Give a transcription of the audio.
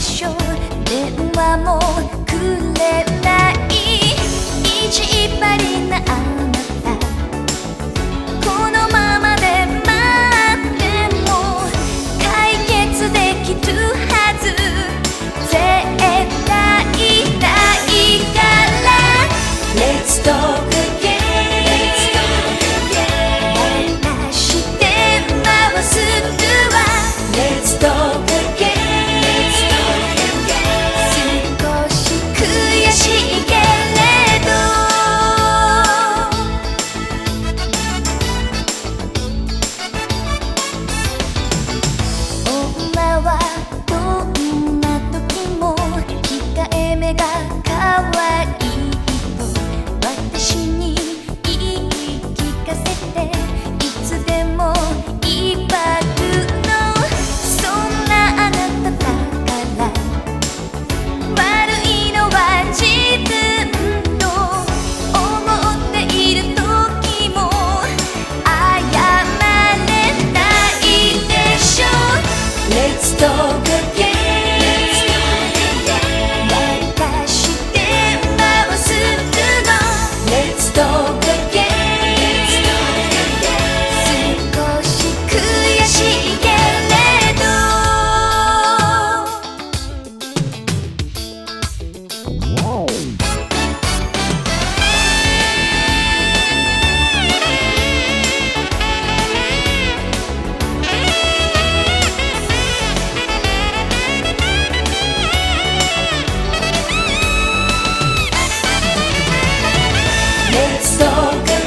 しょ電話もくれない意地張りなあなたこのままで待って。も解決できるはず絶対ないから Let's go away. so.